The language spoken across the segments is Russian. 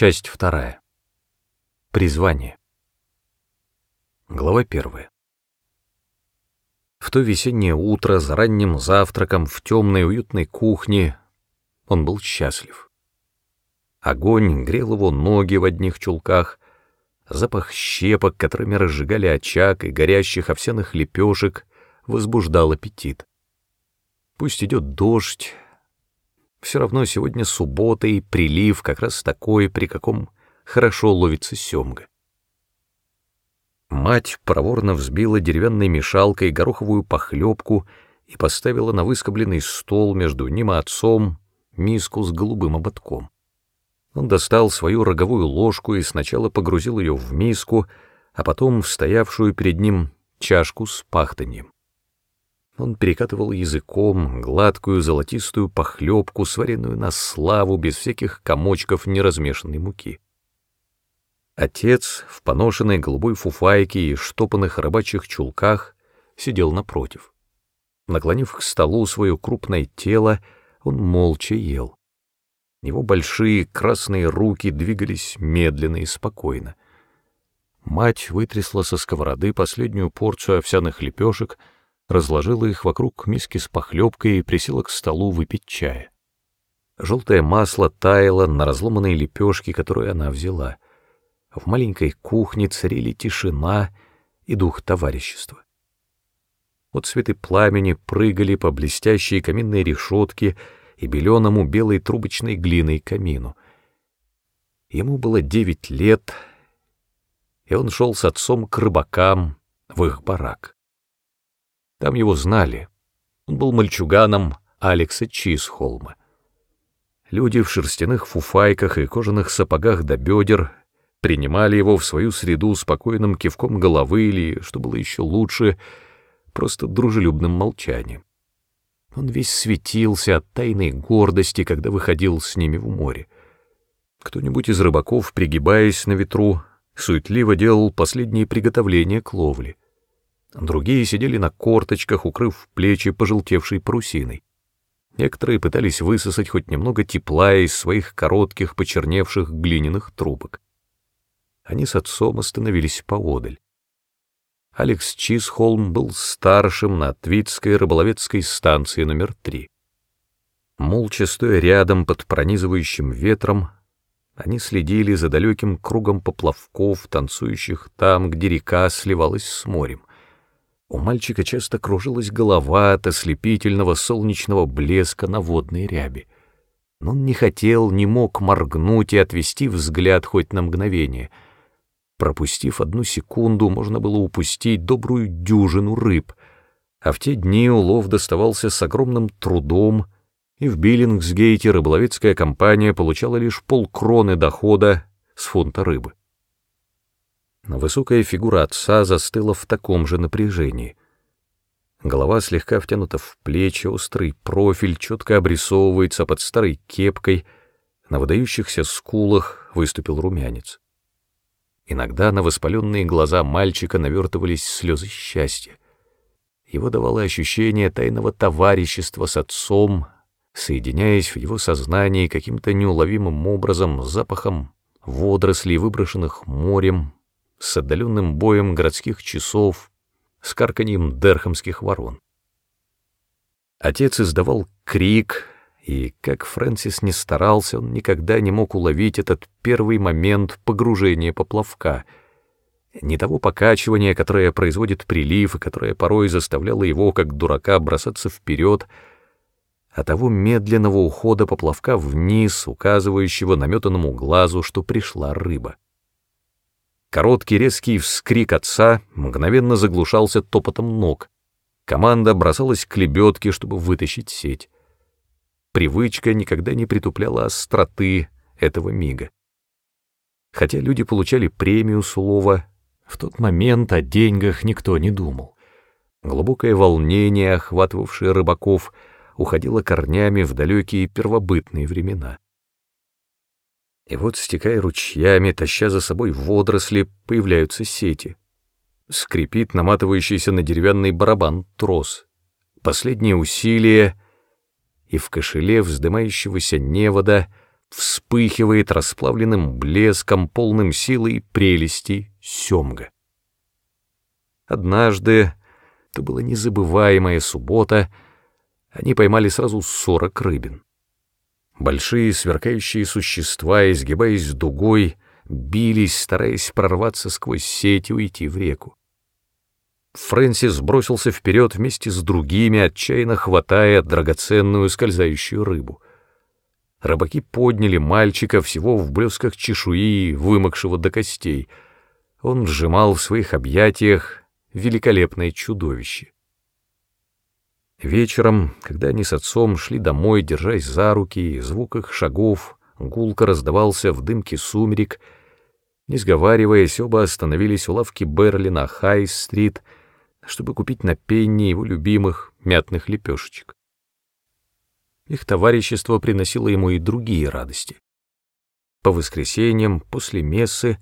Часть вторая. Призвание. Глава первая. В то весеннее утро за ранним завтраком в темной уютной кухне он был счастлив. Огонь грел его ноги в одних чулках, запах щепок, которыми разжигали очаг и горящих овсяных лепешек, возбуждал аппетит. Пусть идет дождь, все равно сегодня суббота и прилив как раз такой, при каком хорошо ловится семга. Мать проворно взбила деревянной мешалкой гороховую похлебку и поставила на выскобленный стол между ним и отцом миску с голубым ободком. Он достал свою роговую ложку и сначала погрузил ее в миску, а потом в стоявшую перед ним чашку с пахтаньем. Он перекатывал языком гладкую золотистую похлебку, сваренную на славу, без всяких комочков неразмешанной муки. Отец в поношенной голубой фуфайке и штопанных рыбачьих чулках сидел напротив. Наклонив к столу свое крупное тело, он молча ел. Его большие красные руки двигались медленно и спокойно. Мать вытрясла со сковороды последнюю порцию овсяных лепешек — разложила их вокруг миски с похлебкой и присела к столу выпить чая. Желтое масло таяло на разломанной лепешке, которую она взяла. В маленькой кухне царили тишина и дух товарищества. Вот цветы пламени прыгали по блестящей каминной решетке и беленому белой трубочной глиной камину. Ему было девять лет, и он шел с отцом к рыбакам в их барак. Там его знали. Он был мальчуганом Алекса Чисхолма. Люди в шерстяных фуфайках и кожаных сапогах до бедер принимали его в свою среду спокойным кивком головы или, что было еще лучше, просто дружелюбным молчанием. Он весь светился от тайной гордости, когда выходил с ними в море. Кто-нибудь из рыбаков, пригибаясь на ветру, суетливо делал последние приготовления к ловле. Другие сидели на корточках, укрыв плечи пожелтевшей парусиной. Некоторые пытались высосать хоть немного тепла из своих коротких, почерневших глиняных трубок. Они с отцом остановились поодаль. Алекс Чисхолм был старшим на Твитской рыболовецкой станции номер три. Молча стоя рядом под пронизывающим ветром, они следили за далеким кругом поплавков, танцующих там, где река сливалась с морем. У мальчика часто кружилась голова от ослепительного солнечного блеска на водной ряби. Но он не хотел, не мог моргнуть и отвести взгляд хоть на мгновение. Пропустив одну секунду, можно было упустить добрую дюжину рыб, а в те дни улов доставался с огромным трудом, и в Биллингсгейте рыболовецкая компания получала лишь полкроны дохода с фунта рыбы. Высокая фигура отца застыла в таком же напряжении. Голова слегка втянута в плечи, острый профиль четко обрисовывается под старой кепкой, на выдающихся скулах выступил румянец. Иногда на воспаленные глаза мальчика навертывались слезы счастья. Его давало ощущение тайного товарищества с отцом, соединяясь в его сознании каким-то неуловимым образом с запахом водорослей, выброшенных морем, с отдаленным боем городских часов, с карканьем дерхамских ворон. Отец издавал крик, и, как Фрэнсис не старался, он никогда не мог уловить этот первый момент погружения поплавка, не того покачивания, которое производит прилив и которое порой заставляло его, как дурака, бросаться вперед, а того медленного ухода поплавка вниз, указывающего наметанному глазу, что пришла рыба. Короткий резкий вскрик отца мгновенно заглушался топотом ног. Команда бросалась к лебедке, чтобы вытащить сеть. Привычка никогда не притупляла остроты этого мига. Хотя люди получали премию Сулова, в тот момент о деньгах никто не думал. Глубокое волнение, охватывавшее рыбаков, уходило корнями в далекие первобытные времена. И вот, стекая ручьями, таща за собой водоросли, появляются сети. Скрипит наматывающийся на деревянный барабан трос. Последнее усилие, и в кошеле вздымающегося невода вспыхивает расплавленным блеском, полным силы и прелести семга. Однажды, это была незабываемая суббота, они поймали сразу сорок рыбин. Большие сверкающие существа, изгибаясь дугой, бились, стараясь прорваться сквозь сеть и уйти в реку. Фрэнсис бросился вперед вместе с другими, отчаянно хватая драгоценную скользающую рыбу. Рыбаки подняли мальчика всего в блесках чешуи, вымокшего до костей. Он сжимал в своих объятиях великолепное чудовище. Вечером, когда они с отцом шли домой, держась за руки, звук их шагов гулко раздавался в дымке сумерек, не сговариваясь, оба остановились у лавки Берли на Хай-стрит, чтобы купить на пенни его любимых мятных лепешечек. Их товарищество приносило ему и другие радости. По воскресеньям, после мессы,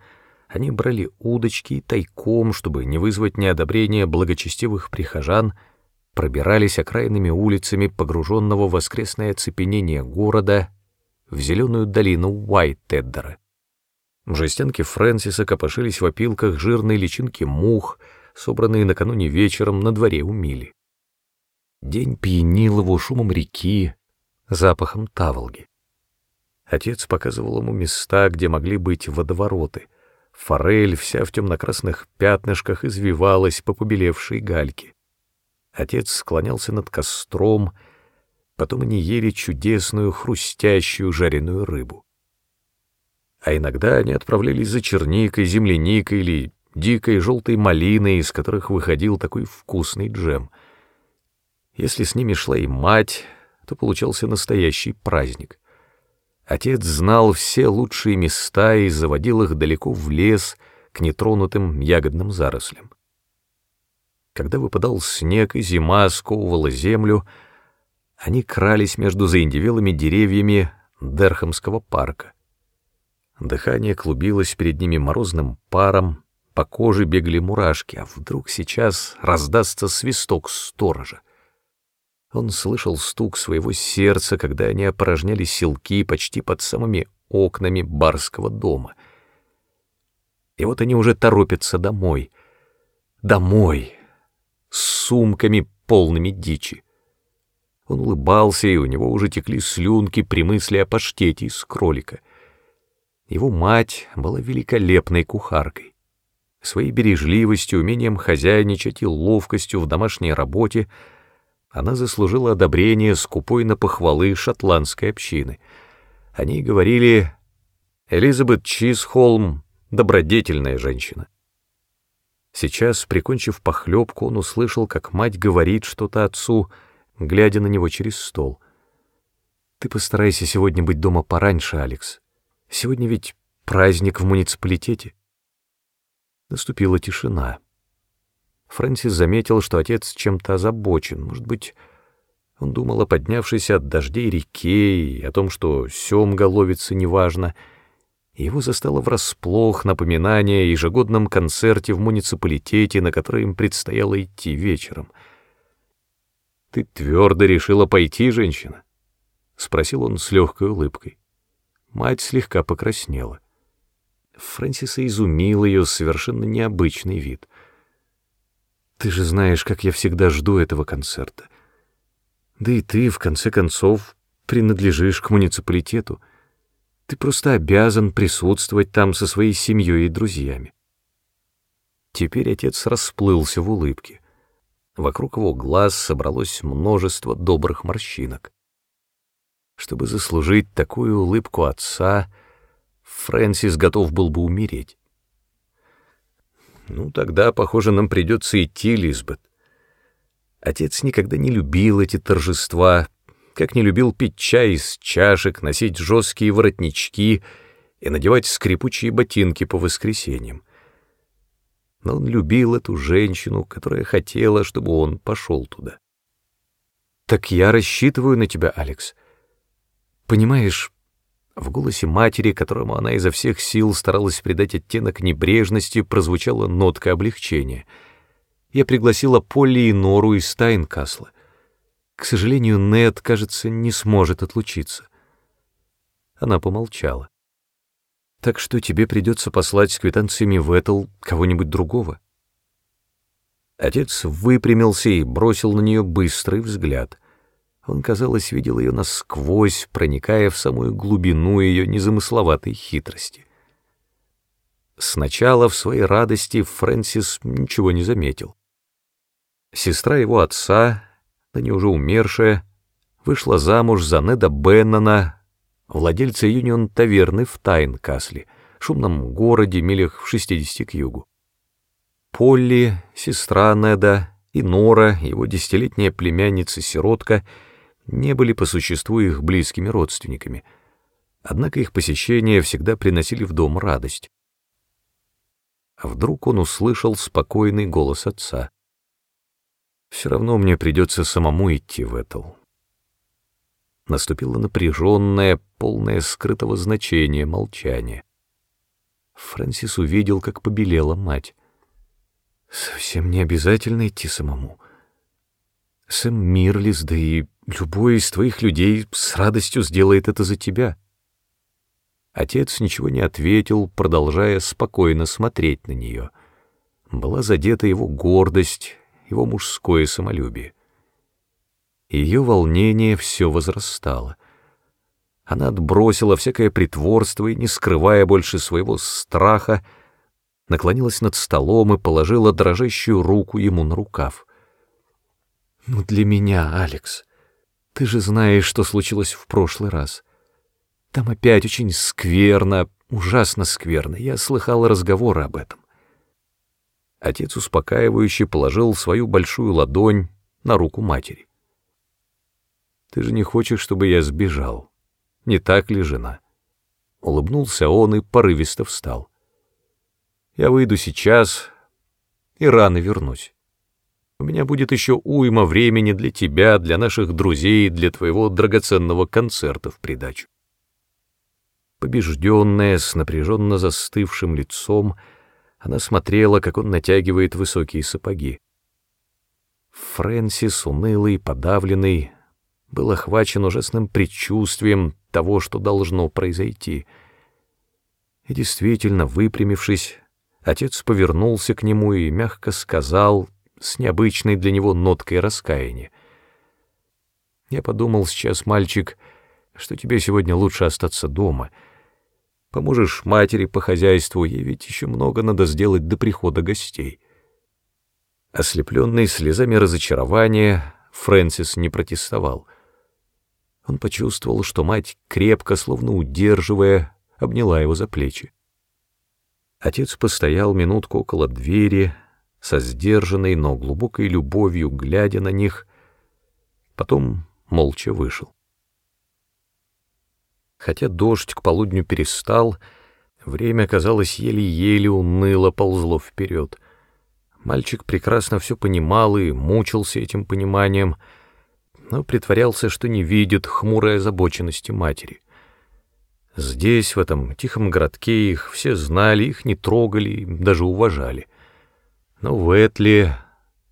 они брали удочки тайком, чтобы не вызвать неодобрения благочестивых прихожан — пробирались окраинными улицами погруженного в воскресное оцепенение города в зеленую долину Уайт-Теддера. Жестянки Фрэнсиса копошились в опилках жирной личинки мух, собранные накануне вечером на дворе у Мили. День пьянил его шумом реки, запахом таволги. Отец показывал ему места, где могли быть водовороты. Форель вся в темно-красных пятнышках извивалась по побелевшей гальке. Отец склонялся над костром, потом они ели чудесную хрустящую жареную рыбу. А иногда они отправлялись за черникой, земляникой или дикой желтой малиной, из которых выходил такой вкусный джем. Если с ними шла и мать, то получался настоящий праздник. Отец знал все лучшие места и заводил их далеко в лес к нетронутым ягодным зарослям. Когда выпадал снег и зима сковывала землю, они крались между заиндевелыми деревьями Дерхамского парка. Дыхание клубилось перед ними морозным паром, по коже бегали мурашки, а вдруг сейчас раздастся свисток сторожа. Он слышал стук своего сердца, когда они опорожняли селки почти под самыми окнами барского дома. И вот они уже торопятся домой. Домой, с сумками, полными дичи. Он улыбался, и у него уже текли слюнки при мысли о паштете из кролика. Его мать была великолепной кухаркой. Своей бережливостью, умением хозяйничать и ловкостью в домашней работе она заслужила одобрение скупой на похвалы шотландской общины. Они говорили «Элизабет Чизхолм — добродетельная женщина». Сейчас, прикончив похлебку, он услышал, как мать говорит что-то отцу, глядя на него через стол. «Ты постарайся сегодня быть дома пораньше, Алекс. Сегодня ведь праздник в муниципалитете». Наступила тишина. Фрэнсис заметил, что отец чем-то озабочен. Может быть, он думал о поднявшейся от дождей реке и о том, что семга ловится неважно — его застало врасплох напоминание о ежегодном концерте в муниципалитете, на который им предстояло идти вечером. «Ты твердо решила пойти, женщина?» — спросил он с легкой улыбкой. Мать слегка покраснела. Фрэнсиса изумил ее совершенно необычный вид. «Ты же знаешь, как я всегда жду этого концерта. Да и ты, в конце концов, принадлежишь к муниципалитету». Ты просто обязан присутствовать там со своей семьей и друзьями. Теперь отец расплылся в улыбке. Вокруг его глаз собралось множество добрых морщинок. Чтобы заслужить такую улыбку отца, Фрэнсис готов был бы умереть. Ну, тогда, похоже, нам придется идти, Лизбет. Отец никогда не любил эти торжества, как не любил пить чай из чашек, носить жесткие воротнички и надевать скрипучие ботинки по воскресеньям. Но он любил эту женщину, которая хотела, чтобы он пошел туда. «Так я рассчитываю на тебя, Алекс. Понимаешь, в голосе матери, которому она изо всех сил старалась придать оттенок небрежности, прозвучала нотка облегчения. Я пригласила Полли и Нору из Стайнкасла. К сожалению, Нед, кажется, не сможет отлучиться. Она помолчала. «Так что тебе придется послать с квитанциями в Этл кого-нибудь другого?» Отец выпрямился и бросил на нее быстрый взгляд. Он, казалось, видел ее насквозь, проникая в самую глубину ее незамысловатой хитрости. Сначала в своей радости Фрэнсис ничего не заметил. Сестра его отца, ныне уже умершая, вышла замуж за Неда Беннона, владельца юнион-таверны в Тайнкасле, шумном городе, милях в 60 к югу. Полли, сестра Неда, и Нора, его десятилетняя племянница-сиротка, не были по существу их близкими родственниками, однако их посещения всегда приносили в дом радость. А вдруг он услышал спокойный голос отца. «Все равно мне придется самому идти в Этл». Наступило напряженное, полное скрытого значения молчание. Фрэнсис увидел, как побелела мать. «Совсем не обязательно идти самому. Сэм Мирлис, да и любой из твоих людей с радостью сделает это за тебя». Отец ничего не ответил, продолжая спокойно смотреть на нее. Была задета его гордость, его мужское самолюбие. Ее волнение все возрастало. Она отбросила всякое притворство и, не скрывая больше своего страха, наклонилась над столом и положила дрожащую руку ему на рукав. «Ну, для меня, Алекс, ты же знаешь, что случилось в прошлый раз. Там опять очень скверно, ужасно скверно. Я слыхал разговоры об этом. Отец успокаивающе положил свою большую ладонь на руку матери. «Ты же не хочешь, чтобы я сбежал? Не так ли, жена?» Улыбнулся он и порывисто встал. «Я выйду сейчас и рано вернусь. У меня будет еще уйма времени для тебя, для наших друзей, для твоего драгоценного концерта в придачу. Побежденная, с напряженно застывшим лицом, она смотрела, как он натягивает высокие сапоги. Фрэнсис, унылый, подавленный, был охвачен ужасным предчувствием того, что должно произойти. И действительно, выпрямившись, отец повернулся к нему и мягко сказал с необычной для него ноткой раскаяния. «Я подумал сейчас, мальчик, — что тебе сегодня лучше остаться дома. Поможешь матери по хозяйству, ей ведь еще много надо сделать до прихода гостей. Ослепленный слезами разочарования, Фрэнсис не протестовал. Он почувствовал, что мать, крепко, словно удерживая, обняла его за плечи. Отец постоял минутку около двери, со сдержанной, но глубокой любовью, глядя на них, потом молча вышел. Хотя дождь к полудню перестал, время, казалось, еле-еле уныло ползло вперед. Мальчик прекрасно все понимал и мучился этим пониманием, но притворялся, что не видит хмурой озабоченности матери. Здесь, в этом тихом городке, их все знали, их не трогали, даже уважали. Но в Этле,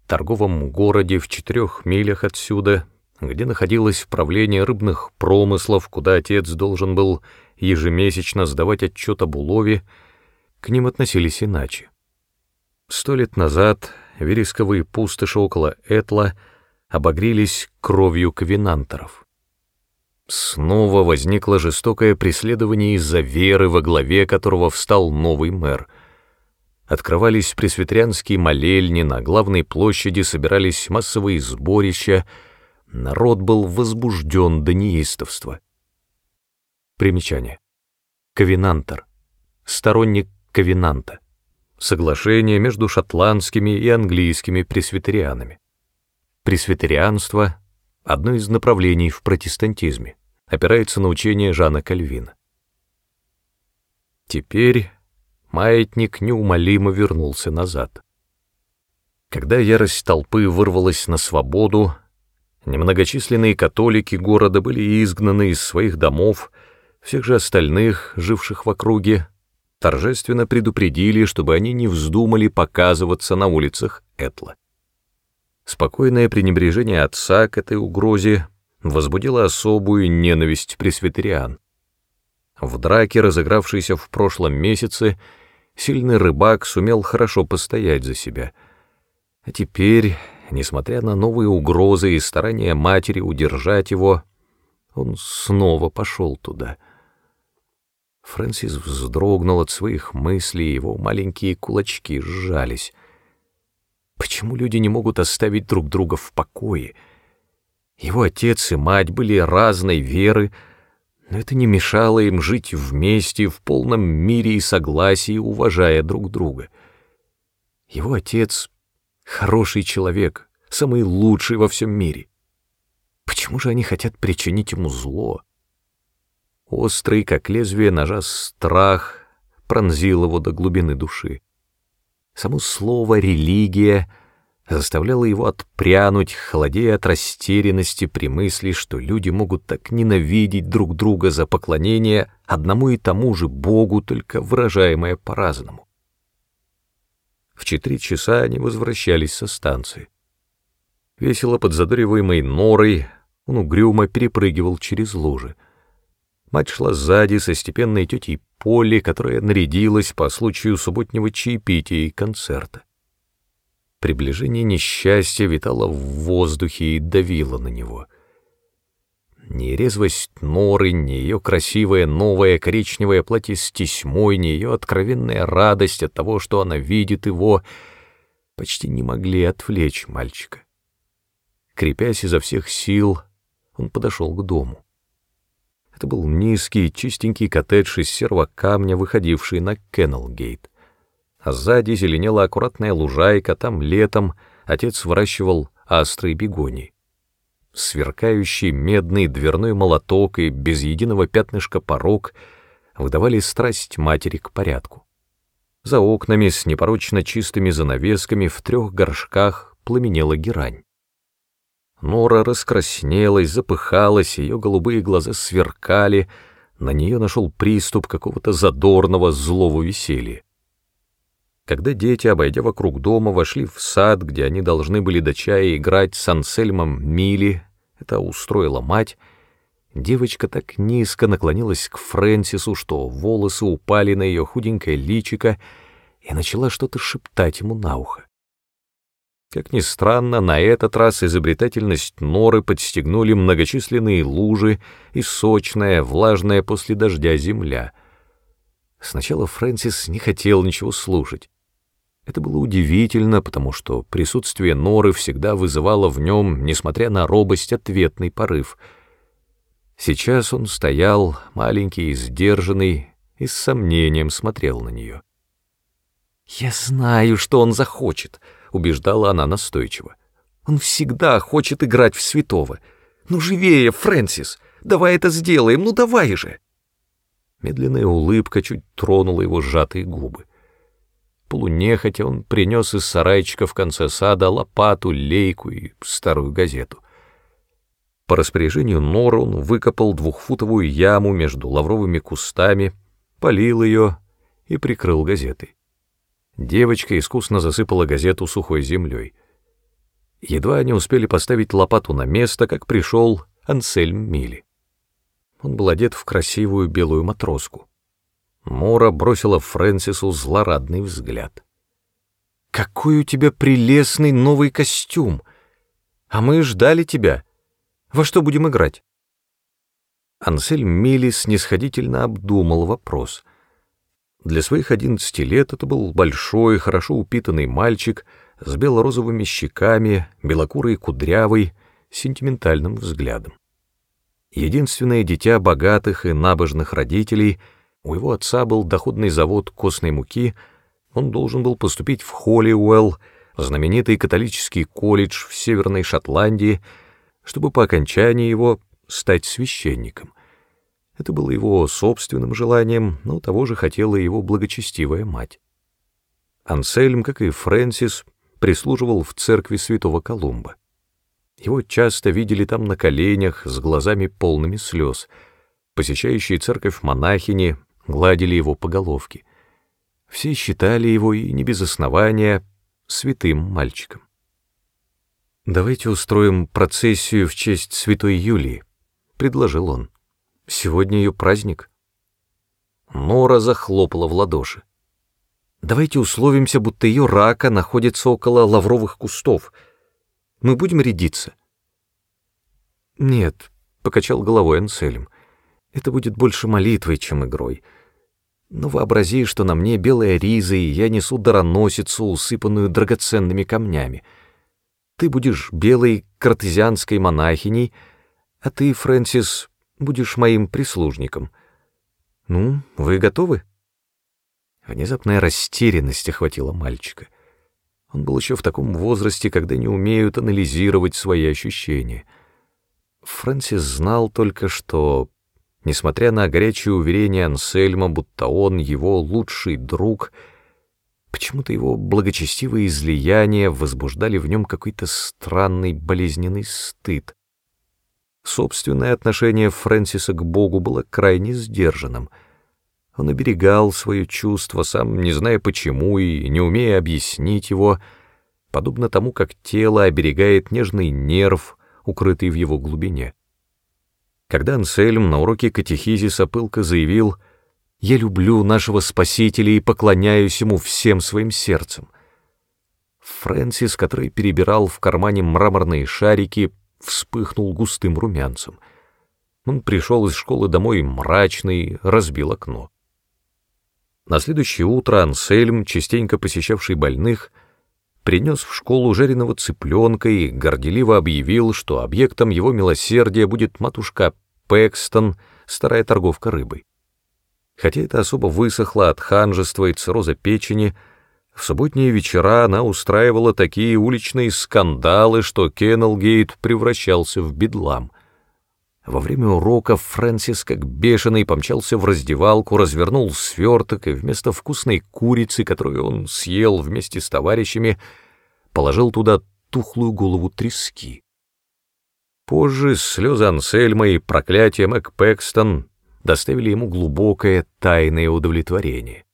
торговом городе в четырех милях отсюда, где находилось правление рыбных промыслов, куда отец должен был ежемесячно сдавать отчет об улове, к ним относились иначе. Сто лет назад вересковые пустоши около Этла обогрелись кровью ковенанторов. Снова возникло жестокое преследование из-за веры, во главе которого встал новый мэр. Открывались пресвитерианские молельни, на главной площади собирались массовые сборища — Народ был возбужден до неистовства. Примечание. Ковенантор. Сторонник Ковенанта. Соглашение между шотландскими и английскими пресвитерианами. Пресвитерианство — одно из направлений в протестантизме, опирается на учение Жана Кальвина. Теперь маятник неумолимо вернулся назад. Когда ярость толпы вырвалась на свободу, Немногочисленные католики города были изгнаны из своих домов, всех же остальных, живших в округе, торжественно предупредили, чтобы они не вздумали показываться на улицах Этла. Спокойное пренебрежение отца к этой угрозе возбудило особую ненависть пресвитериан. В драке, разыгравшейся в прошлом месяце, сильный рыбак сумел хорошо постоять за себя. А теперь, несмотря на новые угрозы и старания матери удержать его, он снова пошел туда. Фрэнсис вздрогнул от своих мыслей, его маленькие кулачки сжались. Почему люди не могут оставить друг друга в покое? Его отец и мать были разной веры, но это не мешало им жить вместе, в полном мире и согласии, уважая друг друга. Его отец — хороший человек, самый лучший во всем мире. Почему же они хотят причинить ему зло? Острый, как лезвие ножа, страх пронзил его до глубины души. Само слово «религия» заставляло его отпрянуть, холодея от растерянности при мысли, что люди могут так ненавидеть друг друга за поклонение одному и тому же Богу, только выражаемое по-разному. В четыре часа они возвращались со станции. Весело подзадориваемый норой, он угрюмо перепрыгивал через лужи. Мать шла сзади со степенной тетей Полли, которая нарядилась по случаю субботнего чаепития и концерта. Приближение несчастья витало в воздухе и давило на него. Ни резвость норы, ни ее красивое новое коричневое платье с тесьмой, ни ее откровенная радость от того, что она видит его, почти не могли отвлечь мальчика. Крепясь изо всех сил, он подошел к дому. Это был низкий, чистенький коттедж из серого камня, выходивший на Кеннелгейт. А сзади зеленела аккуратная лужайка, там летом отец выращивал астры бегонии. Сверкающий медный дверной молоток и без единого пятнышка порог выдавали страсть матери к порядку. За окнами с непорочно чистыми занавесками в трех горшках пламенела герань. Нора раскраснелась, запыхалась, ее голубые глаза сверкали, на нее нашел приступ какого-то задорного злого веселья. Когда дети, обойдя вокруг дома, вошли в сад, где они должны были до чая играть с Ансельмом Мили, это устроила мать, девочка так низко наклонилась к Фрэнсису, что волосы упали на ее худенькое личико, и начала что-то шептать ему на ухо. Как ни странно, на этот раз изобретательность норы подстегнули многочисленные лужи и сочная, влажная после дождя земля. Сначала Фрэнсис не хотел ничего слушать. Это было удивительно, потому что присутствие норы всегда вызывало в нем, несмотря на робость, ответный порыв. Сейчас он стоял, маленький сдержанный, и с сомнением смотрел на нее. «Я знаю, что он захочет», убеждала она настойчиво. Он всегда хочет играть в святого. Ну живее, Фрэнсис, давай это сделаем, ну давай же. Медленная улыбка чуть тронула его сжатые губы. Полунехотя он принес из сарайчика в конце сада лопату, лейку и старую газету. По распоряжению Нора он выкопал двухфутовую яму между лавровыми кустами, полил ее и прикрыл газетой. Девочка искусно засыпала газету сухой землей. Едва они успели поставить лопату на место, как пришел Ансельм Мили. Он был одет в красивую белую матроску. Мора бросила Фрэнсису злорадный взгляд. «Какой у тебя прелестный новый костюм! А мы ждали тебя. Во что будем играть?» Ансельм Мили снисходительно обдумал вопрос — для своих одиннадцати лет это был большой, хорошо упитанный мальчик с бело-розовыми щеками, белокурый кудрявый, сентиментальным взглядом. Единственное дитя богатых и набожных родителей, у его отца был доходный завод костной муки, он должен был поступить в Холлиуэлл, знаменитый католический колледж в Северной Шотландии, чтобы по окончании его стать священником — это было его собственным желанием, но того же хотела его благочестивая мать. Ансельм, как и Фрэнсис, прислуживал в церкви святого Колумба. Его часто видели там на коленях с глазами полными слез. Посещающие церковь монахини гладили его по головке. Все считали его, и не без основания, святым мальчиком. «Давайте устроим процессию в честь святой Юлии», — предложил он. Сегодня ее праздник. Нора захлопала в ладоши. «Давайте условимся, будто ее рака находится около лавровых кустов. Мы будем рядиться?» «Нет», — покачал головой Ансельм, — «это будет больше молитвой, чем игрой. Но вообрази, что на мне белая риза, и я несу дароносицу, усыпанную драгоценными камнями. Ты будешь белой картезианской монахиней, а ты, Фрэнсис, будешь моим прислужником. Ну, вы готовы?» Внезапная растерянность охватила мальчика. Он был еще в таком возрасте, когда не умеют анализировать свои ощущения. Фрэнсис знал только, что, несмотря на горячее уверение Ансельма, будто он его лучший друг, почему-то его благочестивые излияния возбуждали в нем какой-то странный болезненный стыд. Собственное отношение Фрэнсиса к Богу было крайне сдержанным. Он оберегал свое чувство, сам не зная почему и не умея объяснить его, подобно тому, как тело оберегает нежный нерв, укрытый в его глубине. Когда Ансельм на уроке катехизиса пылко заявил «Я люблю нашего Спасителя и поклоняюсь ему всем своим сердцем», Фрэнсис, который перебирал в кармане мраморные шарики, вспыхнул густым румянцем. Он пришел из школы домой мрачный, разбил окно. На следующее утро Ансельм, частенько посещавший больных, принес в школу жареного цыпленка и горделиво объявил, что объектом его милосердия будет матушка Пэкстон, старая торговка рыбой. Хотя это особо высохло от ханжества и цирроза печени, в субботние вечера она устраивала такие уличные скандалы, что Кеннелгейт превращался в бедлам. Во время урока Фрэнсис, как бешеный, помчался в раздевалку, развернул сверток и вместо вкусной курицы, которую он съел вместе с товарищами, положил туда тухлую голову трески. Позже слезы Ансельма и проклятие Мэг Пэкстон доставили ему глубокое тайное удовлетворение.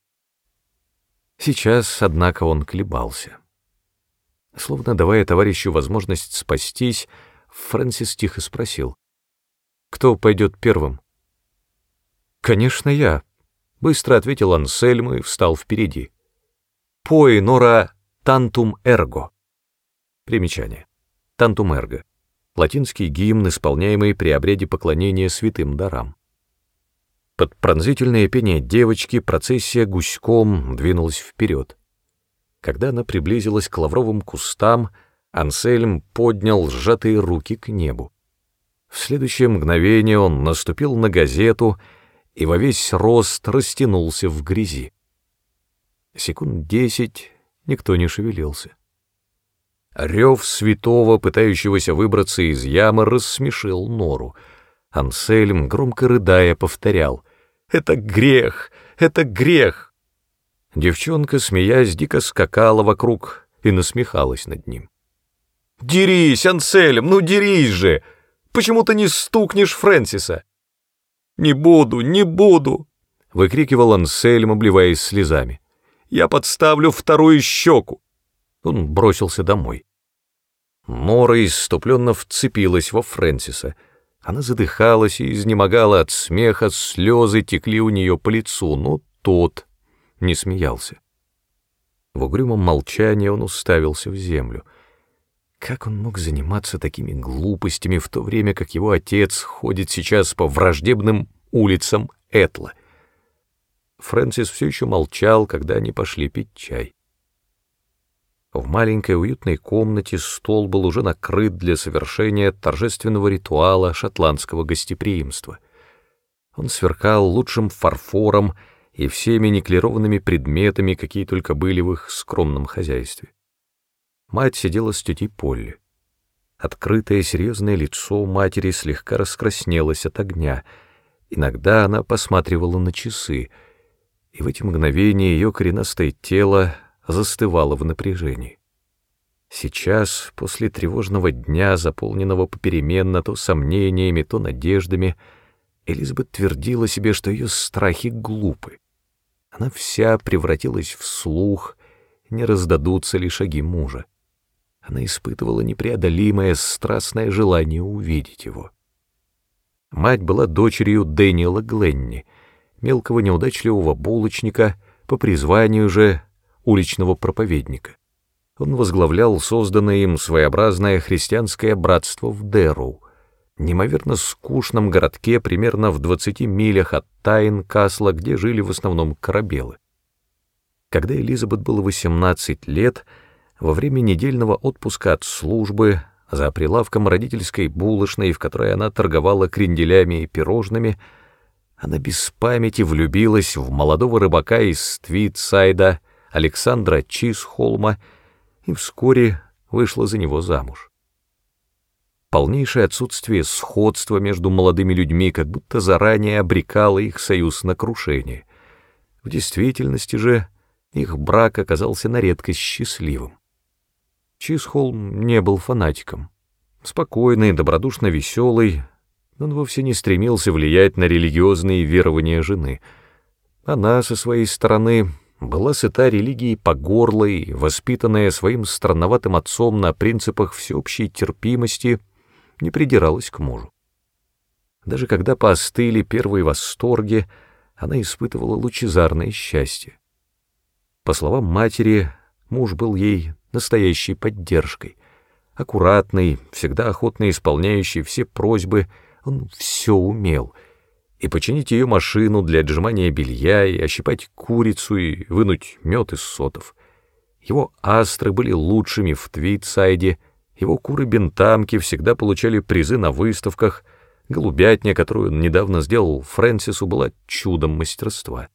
Сейчас, однако, он колебался. Словно давая товарищу возможность спастись, Фрэнсис тихо спросил. «Кто пойдет первым?» «Конечно, я», — быстро ответил Ансельм и встал впереди. «Пой, Нора, тантум эрго». Примечание. Тантум эрго. Латинский гимн, исполняемый при обряде поклонения святым дарам. Под пронзительное пение девочки процессия гуськом двинулась вперед. Когда она приблизилась к лавровым кустам, Ансельм поднял сжатые руки к небу. В следующее мгновение он наступил на газету и во весь рост растянулся в грязи. Секунд десять никто не шевелился. Рев святого, пытающегося выбраться из ямы, рассмешил нору. Ансельм, громко рыдая, повторял — это грех! Это грех!» Девчонка, смеясь, дико скакала вокруг и насмехалась над ним. «Дерись, Ансельм, ну дерись же! Почему ты не стукнешь Фрэнсиса?» «Не буду, не буду!» — выкрикивал Ансельм, обливаясь слезами. «Я подставлю вторую щеку!» Он бросился домой. Нора иступленно вцепилась во Фрэнсиса — она задыхалась и изнемогала от смеха, слезы текли у нее по лицу, но тот не смеялся. В угрюмом молчании он уставился в землю. Как он мог заниматься такими глупостями в то время, как его отец ходит сейчас по враждебным улицам Этла? Фрэнсис все еще молчал, когда они пошли пить чай. В маленькой уютной комнате стол был уже накрыт для совершения торжественного ритуала шотландского гостеприимства. Он сверкал лучшим фарфором и всеми неклированными предметами, какие только были в их скромном хозяйстве. Мать сидела с тетей Полли. Открытое серьезное лицо матери слегка раскраснелось от огня. Иногда она посматривала на часы, и в эти мгновения ее коренастое тело застывала в напряжении. Сейчас, после тревожного дня, заполненного попеременно то сомнениями, то надеждами, Элизабет твердила себе, что ее страхи глупы. Она вся превратилась в слух, не раздадутся ли шаги мужа. Она испытывала непреодолимое страстное желание увидеть его. Мать была дочерью Дэниела Гленни, мелкого неудачливого булочника, по призванию же уличного проповедника. Он возглавлял созданное им своеобразное христианское братство в Дэроу, неимоверно скучном городке примерно в 20 милях от Тайн-Касла, где жили в основном корабелы. Когда Элизабет было 18 лет, во время недельного отпуска от службы, за прилавком родительской булочной, в которой она торговала кренделями и пирожными, она без памяти влюбилась в молодого рыбака из Твитсайда Александра Чисхолма и вскоре вышла за него замуж. Полнейшее отсутствие сходства между молодыми людьми как будто заранее обрекало их союз на крушение. В действительности же их брак оказался на редкость счастливым. Чисхолм не был фанатиком. Спокойный, добродушно веселый, он вовсе не стремился влиять на религиозные верования жены. Она, со своей стороны, была сыта религией по горло и, воспитанная своим странноватым отцом на принципах всеобщей терпимости, не придиралась к мужу. Даже когда поостыли первые восторги, она испытывала лучезарное счастье. По словам матери, муж был ей настоящей поддержкой. Аккуратный, всегда охотно исполняющий все просьбы, он все умел — и починить ее машину для отжимания белья, и ощипать курицу, и вынуть мед из сотов. Его астры были лучшими в Твитсайде, его куры-бентамки всегда получали призы на выставках, голубятня, которую он недавно сделал Фрэнсису, была чудом мастерства.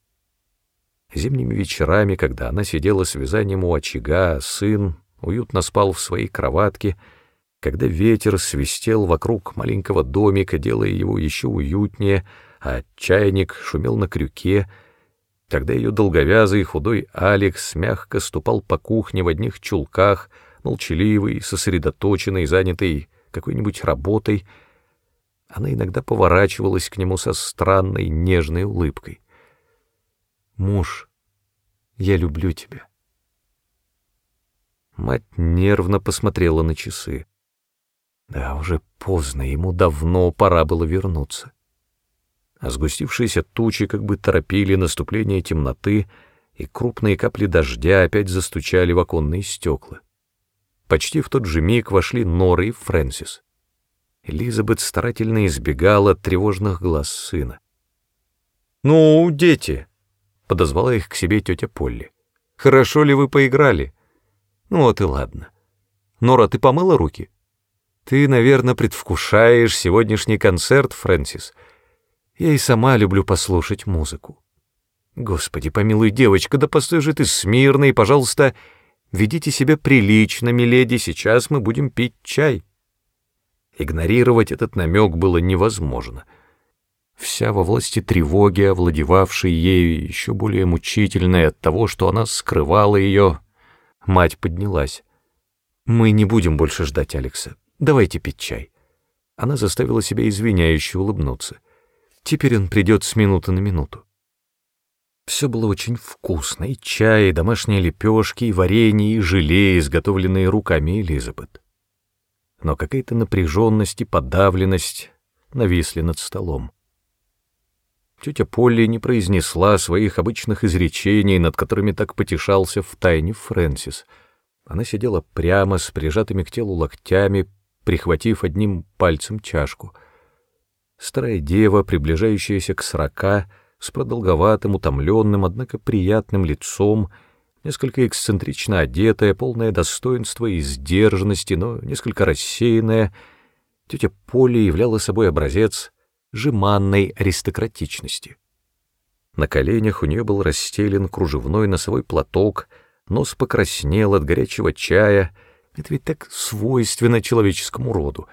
Зимними вечерами, когда она сидела с вязанием у очага, сын уютно спал в своей кроватке, когда ветер свистел вокруг маленького домика, делая его еще уютнее, а чайник шумел на крюке, когда ее долговязый худой Алекс мягко ступал по кухне в одних чулках, молчаливый, сосредоточенный, занятый какой-нибудь работой, она иногда поворачивалась к нему со странной нежной улыбкой. «Муж, я люблю тебя». Мать нервно посмотрела на часы. Да, уже поздно, ему давно пора было вернуться а сгустившиеся тучи как бы торопили наступление темноты, и крупные капли дождя опять застучали в оконные стекла. Почти в тот же миг вошли Нора и Фрэнсис. Элизабет старательно избегала тревожных глаз сына. «Ну, дети!» — подозвала их к себе тетя Полли. «Хорошо ли вы поиграли?» «Ну вот и ладно. Нора, ты помыла руки?» «Ты, наверное, предвкушаешь сегодняшний концерт, Фрэнсис», я и сама люблю послушать музыку. Господи, помилуй, девочка, да постой же ты смирно и, пожалуйста, ведите себя прилично, миледи, сейчас мы будем пить чай. Игнорировать этот намек было невозможно. Вся во власти тревоги, овладевавшей ею, еще более мучительной от того, что она скрывала ее, мать поднялась. «Мы не будем больше ждать Алекса. Давайте пить чай». Она заставила себя извиняюще улыбнуться. Теперь он придет с минуты на минуту. Все было очень вкусно, и чай, и домашние лепешки, и варенье, и желе, изготовленные руками Элизабет. Но какая-то напряженность и подавленность нависли над столом. Тетя Полли не произнесла своих обычных изречений, над которыми так потешался в тайне Фрэнсис. Она сидела прямо с прижатыми к телу локтями, прихватив одним пальцем чашку — Старая дева, приближающаяся к сорока, с продолговатым, утомленным, однако приятным лицом, несколько эксцентрично одетая, полное достоинства и сдержанности, но несколько рассеянная, тетя Поля являла собой образец жеманной аристократичности. На коленях у нее был расстелен кружевной носовой платок, нос покраснел от горячего чая, это ведь так свойственно человеческому роду.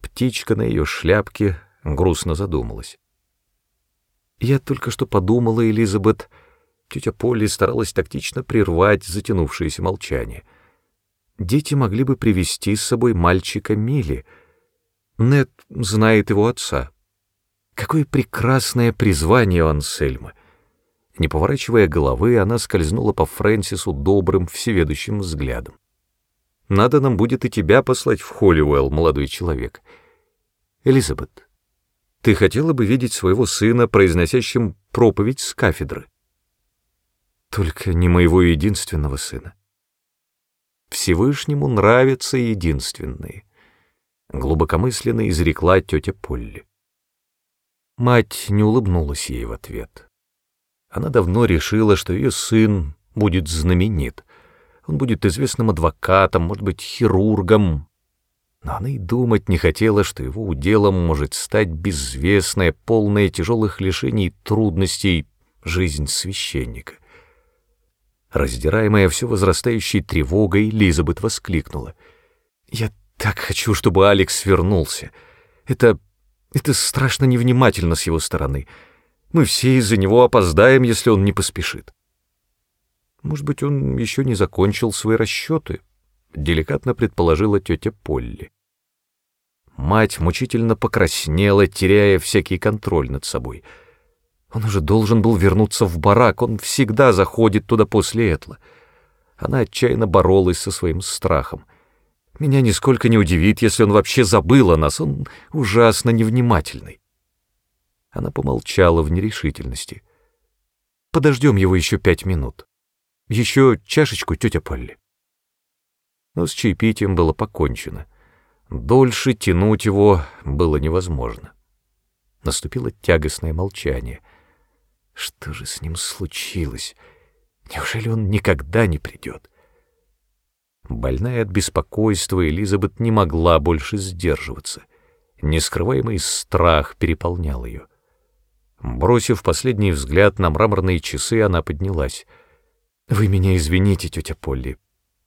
Птичка на ее шляпке грустно задумалась. «Я только что подумала, Элизабет...» Тетя Полли старалась тактично прервать затянувшееся молчание. «Дети могли бы привести с собой мальчика Мили. Нет знает его отца. Какое прекрасное призвание у Ансельма!» Не поворачивая головы, она скользнула по Фрэнсису добрым, всеведущим взглядом. «Надо нам будет и тебя послать в Холливуэлл, молодой человек. Элизабет, ты хотела бы видеть своего сына, произносящим проповедь с кафедры. Только не моего единственного сына. Всевышнему нравятся единственные, глубокомысленно изрекла тетя Полли. Мать не улыбнулась ей в ответ. Она давно решила, что ее сын будет знаменит. Он будет известным адвокатом, может быть, хирургом. Но она и думать не хотела, что его уделом может стать безвестная, полная тяжелых лишений и трудностей жизнь священника. Раздираемая все возрастающей тревогой, Лизабет воскликнула. «Я так хочу, чтобы Алекс вернулся. Это... это страшно невнимательно с его стороны. Мы все из-за него опоздаем, если он не поспешит». «Может быть, он еще не закончил свои расчеты?» — деликатно предположила тетя Полли. Мать мучительно покраснела, теряя всякий контроль над собой — он уже должен был вернуться в барак, он всегда заходит туда после этого. Она отчаянно боролась со своим страхом. Меня нисколько не удивит, если он вообще забыл о нас, он ужасно невнимательный. Она помолчала в нерешительности. Подождем его еще пять минут. Еще чашечку, тетя Полли. Но с чаепитием было покончено. Дольше тянуть его было невозможно. Наступило тягостное молчание — что же с ним случилось? Неужели он никогда не придет? Больная от беспокойства, Элизабет не могла больше сдерживаться. Нескрываемый страх переполнял ее. Бросив последний взгляд на мраморные часы, она поднялась. «Вы меня извините, тетя Полли.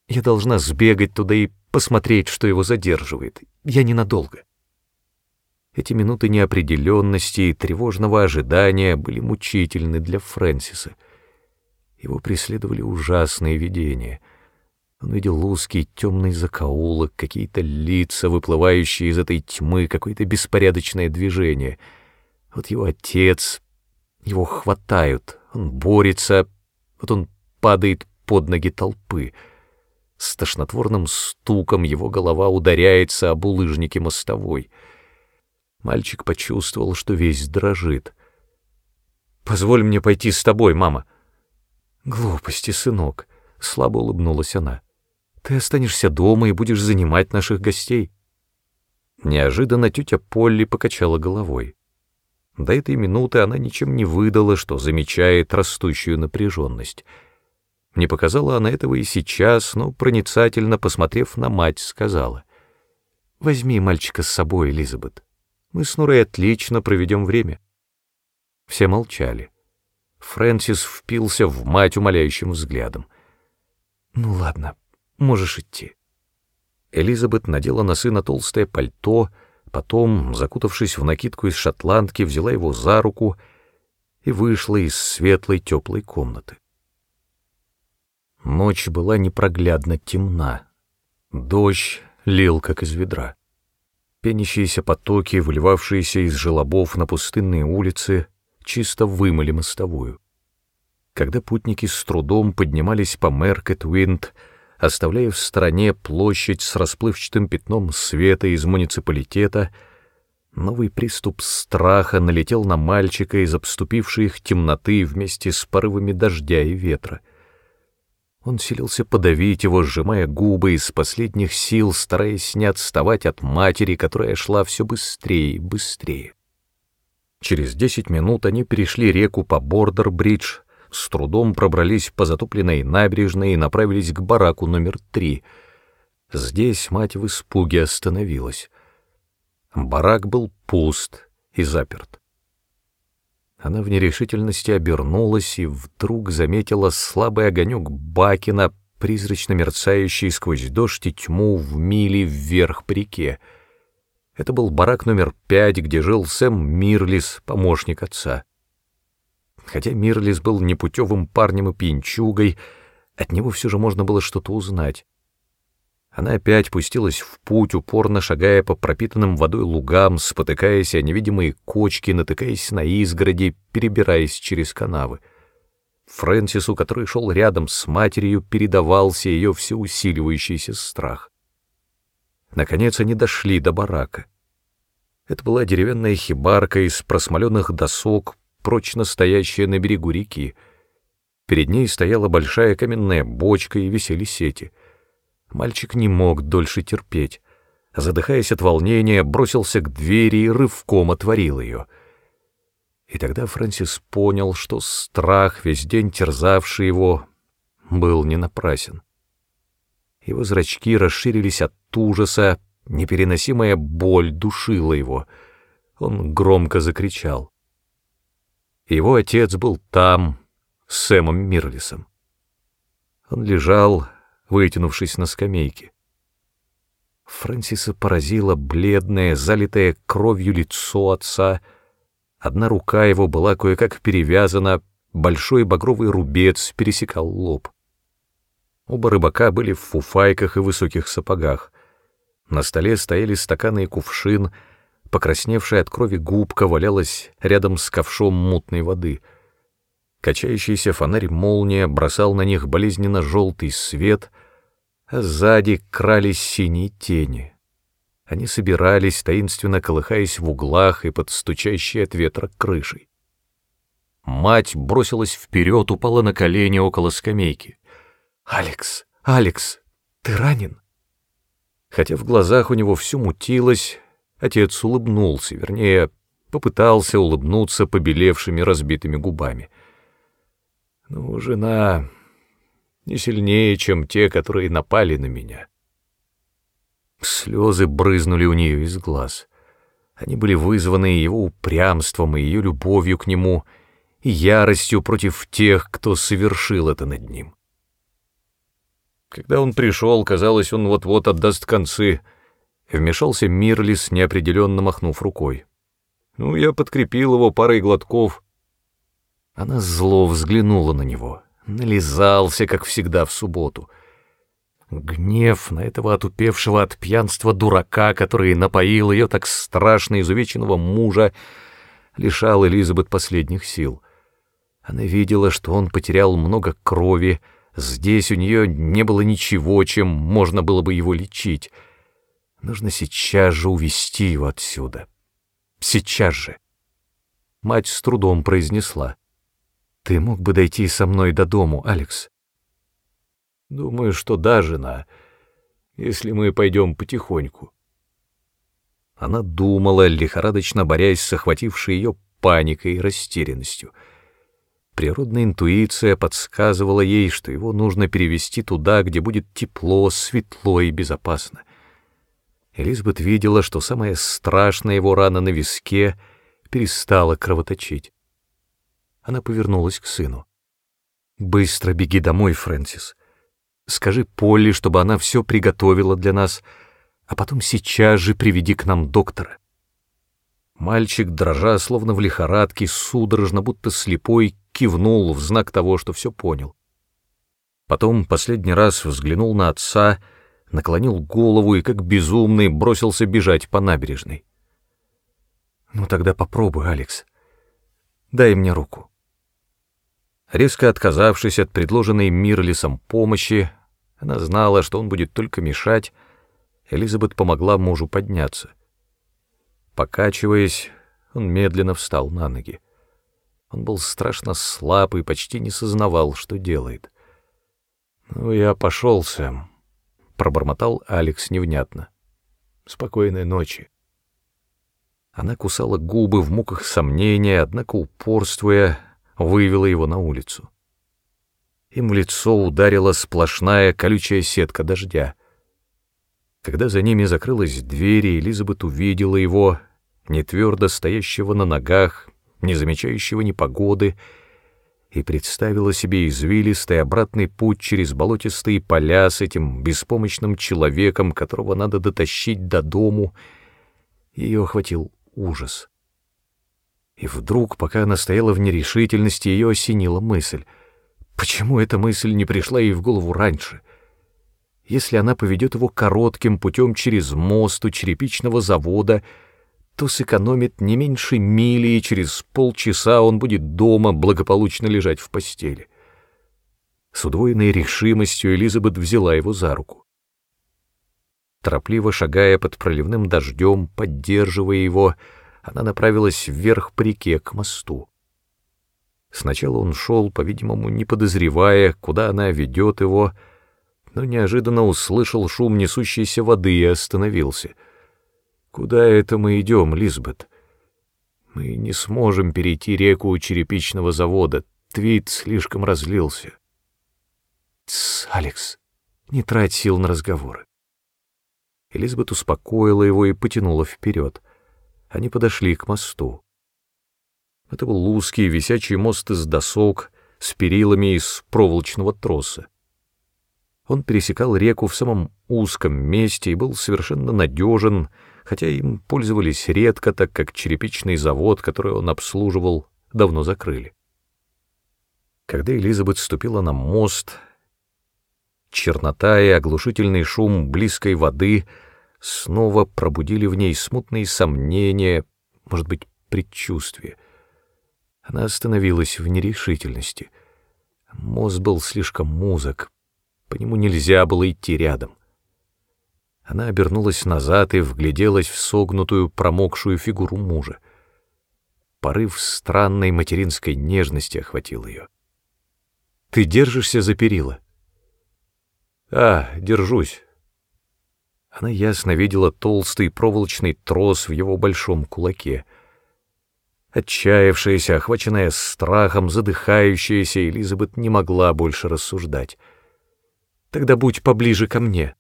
Я должна сбегать туда и посмотреть, что его задерживает. Я ненадолго». Эти минуты неопределенности и тревожного ожидания были мучительны для Фрэнсиса. Его преследовали ужасные видения. Он видел узкий темный закоулок, какие-то лица, выплывающие из этой тьмы, какое-то беспорядочное движение. Вот его отец, его хватают, он борется, вот он падает под ноги толпы. С тошнотворным стуком его голова ударяется об улыжнике мостовой — Мальчик почувствовал, что весь дрожит. «Позволь мне пойти с тобой, мама». «Глупости, сынок», — слабо улыбнулась она. «Ты останешься дома и будешь занимать наших гостей». Неожиданно тетя Полли покачала головой. До этой минуты она ничем не выдала, что замечает растущую напряженность. Не показала она этого и сейчас, но проницательно, посмотрев на мать, сказала. «Возьми мальчика с собой, Элизабет. Мы с Нурой отлично проведем время. Все молчали. Фрэнсис впился в мать умоляющим взглядом. «Ну ладно, можешь идти». Элизабет надела на сына толстое пальто, потом, закутавшись в накидку из шотландки, взяла его за руку и вышла из светлой теплой комнаты. Ночь была непроглядно темна. Дождь лил, как из ведра. Пенящиеся потоки, выливавшиеся из желобов на пустынные улицы, чисто вымыли мостовую. Когда путники с трудом поднимались по Меркет-Уинд, оставляя в стороне площадь с расплывчатым пятном света из муниципалитета, новый приступ страха налетел на мальчика из обступившей их темноты вместе с порывами дождя и ветра — он силился подавить его, сжимая губы из последних сил, стараясь не отставать от матери, которая шла все быстрее и быстрее. Через десять минут они перешли реку по Бордер-Бридж, с трудом пробрались по затопленной набережной и направились к бараку номер три. Здесь мать в испуге остановилась. Барак был пуст и заперт. Она в нерешительности обернулась и вдруг заметила слабый огонек Бакина, призрачно мерцающий сквозь дождь и тьму в миле вверх по реке. Это был барак номер пять, где жил Сэм Мирлис, помощник отца. Хотя Мирлис был непутевым парнем и пьянчугой, от него все же можно было что-то узнать. Она опять пустилась в путь, упорно шагая по пропитанным водой лугам, спотыкаясь о невидимые кочки, натыкаясь на изгороди, перебираясь через канавы. Фрэнсису, который шел рядом с матерью, передавался ее всеусиливающийся страх. Наконец они дошли до барака. Это была деревянная хибарка из просмоленных досок, прочно стоящая на берегу реки. Перед ней стояла большая каменная бочка и висели сети. Мальчик не мог дольше терпеть. Задыхаясь от волнения, бросился к двери и рывком отворил ее. И тогда Фрэнсис понял, что страх, весь день терзавший его, был не напрасен. Его зрачки расширились от ужаса, непереносимая боль душила его. Он громко закричал. Его отец был там, с Сэмом Мирлисом. Он лежал, вытянувшись на скамейке. Фрэнсиса поразило бледное, залитое кровью лицо отца. Одна рука его была кое-как перевязана, большой багровый рубец пересекал лоб. Оба рыбака были в фуфайках и высоких сапогах. На столе стояли стаканы и кувшин, покрасневшая от крови губка валялась рядом с ковшом мутной воды. Качающийся фонарь молния бросал на них болезненно желтый свет, а сзади крались синие тени. Они собирались, таинственно колыхаясь в углах и под стучащей от ветра крышей. Мать бросилась вперед, упала на колени около скамейки. «Алекс, Алекс, ты ранен?» Хотя в глазах у него все мутилось, отец улыбнулся, вернее, попытался улыбнуться побелевшими разбитыми губами. «Ну, жена не сильнее, чем те, которые напали на меня». Слезы брызнули у нее из глаз. Они были вызваны его упрямством и ее любовью к нему, и яростью против тех, кто совершил это над ним. Когда он пришел, казалось, он вот-вот отдаст концы. Вмешался Мирлис, неопределенно махнув рукой. Ну, я подкрепил его парой глотков. Она зло взглянула на него, нализался, как всегда, в субботу. Гнев на этого отупевшего от пьянства дурака, который напоил ее так страшно изувеченного мужа, лишал Элизабет последних сил. Она видела, что он потерял много крови, Здесь у нее не было ничего, чем можно было бы его лечить. Нужно сейчас же увести его отсюда. Сейчас же. Мать с трудом произнесла. «Ты мог бы дойти со мной до дому, Алекс?» «Думаю, что да, жена, если мы пойдем потихоньку». Она думала, лихорадочно борясь с охватившей ее паникой и растерянностью — Природная интуиция подсказывала ей, что его нужно перевести туда, где будет тепло, светло и безопасно. Элизабет видела, что самая страшная его рана на виске перестала кровоточить. Она повернулась к сыну. «Быстро беги домой, Фрэнсис. Скажи Полли, чтобы она все приготовила для нас, а потом сейчас же приведи к нам доктора». Мальчик, дрожа, словно в лихорадке, судорожно, будто слепой, кивнул в знак того, что все понял. Потом последний раз взглянул на отца, наклонил голову и, как безумный, бросился бежать по набережной. «Ну тогда попробуй, Алекс. Дай мне руку». Резко отказавшись от предложенной Мирлисом помощи, она знала, что он будет только мешать, Элизабет помогла мужу подняться. Покачиваясь, он медленно встал на ноги. Он был страшно слаб и почти не сознавал, что делает. «Ну, я пошел, Сэм», — пробормотал Алекс невнятно. «Спокойной ночи». Она кусала губы в муках сомнения, однако, упорствуя, вывела его на улицу. Им в лицо ударила сплошная колючая сетка дождя. Когда за ними закрылась дверь, и Элизабет увидела его, не твердо стоящего на ногах, не замечающего ни погоды, и представила себе извилистый обратный путь через болотистые поля с этим беспомощным человеком, которого надо дотащить до дому, ее охватил ужас. И вдруг, пока она стояла в нерешительности, ее осенила мысль. Почему эта мысль не пришла ей в голову раньше? Если она поведет его коротким путем через мост у черепичного завода, то сэкономит не меньше мили, и через полчаса он будет дома благополучно лежать в постели. С удвоенной решимостью Элизабет взяла его за руку. Торопливо шагая под проливным дождем, поддерживая его, она направилась вверх по реке к мосту. Сначала он шел, по-видимому, не подозревая, куда она ведет его, но неожиданно услышал шум несущейся воды и остановился. «Куда это мы идем, Лизбет?» «Мы не сможем перейти реку у черепичного завода. Твит слишком разлился». «Тсс, Алекс, не трать сил на разговоры». Элизабет успокоила его и потянула вперед. Они подошли к мосту. Это был узкий висячий мост из досок с перилами из проволочного троса. Он пересекал реку в самом узком месте и был совершенно надежен, хотя им пользовались редко, так как черепичный завод, который он обслуживал, давно закрыли. Когда Элизабет ступила на мост, чернота и оглушительный шум близкой воды снова пробудили в ней смутные сомнения, может быть, предчувствия. Она остановилась в нерешительности. Мост был слишком музык, по нему нельзя было идти рядом. Она обернулась назад и вгляделась в согнутую, промокшую фигуру мужа. Порыв странной материнской нежности охватил ее. «Ты держишься за перила?» «А, держусь». Она ясно видела толстый проволочный трос в его большом кулаке — Отчаявшаяся, охваченная страхом, задыхающаяся, Элизабет не могла больше рассуждать. «Тогда будь поближе ко мне».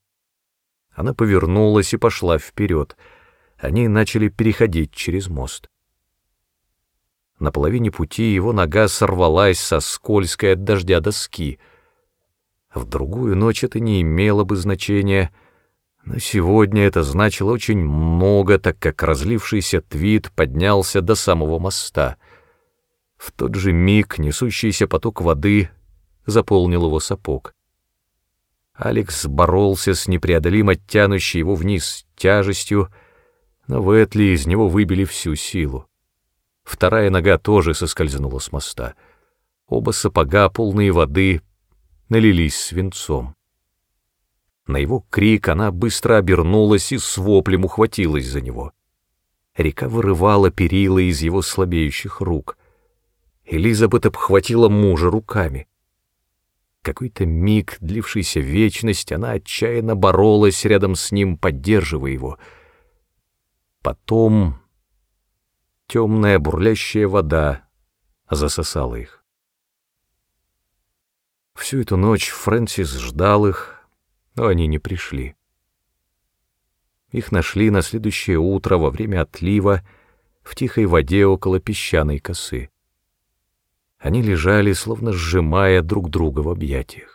Она повернулась и пошла вперед. Они начали переходить через мост. На половине пути его нога сорвалась со скользкой от дождя доски. В другую ночь это не имело бы значения — но сегодня это значило очень много, так как разлившийся твит поднялся до самого моста. В тот же миг несущийся поток воды заполнил его сапог. Алекс боролся с непреодолимо тянущей его вниз тяжестью, но в Этли из него выбили всю силу. Вторая нога тоже соскользнула с моста. Оба сапога, полные воды, налились свинцом. На его крик она быстро обернулась и с воплем ухватилась за него. Река вырывала перила из его слабеющих рук. Элизабет обхватила мужа руками. Какой-то миг, длившийся вечность, она отчаянно боролась рядом с ним, поддерживая его. Потом темная бурлящая вода засосала их. Всю эту ночь Фрэнсис ждал их, но они не пришли. Их нашли на следующее утро во время отлива в тихой воде около песчаной косы. Они лежали, словно сжимая друг друга в объятиях.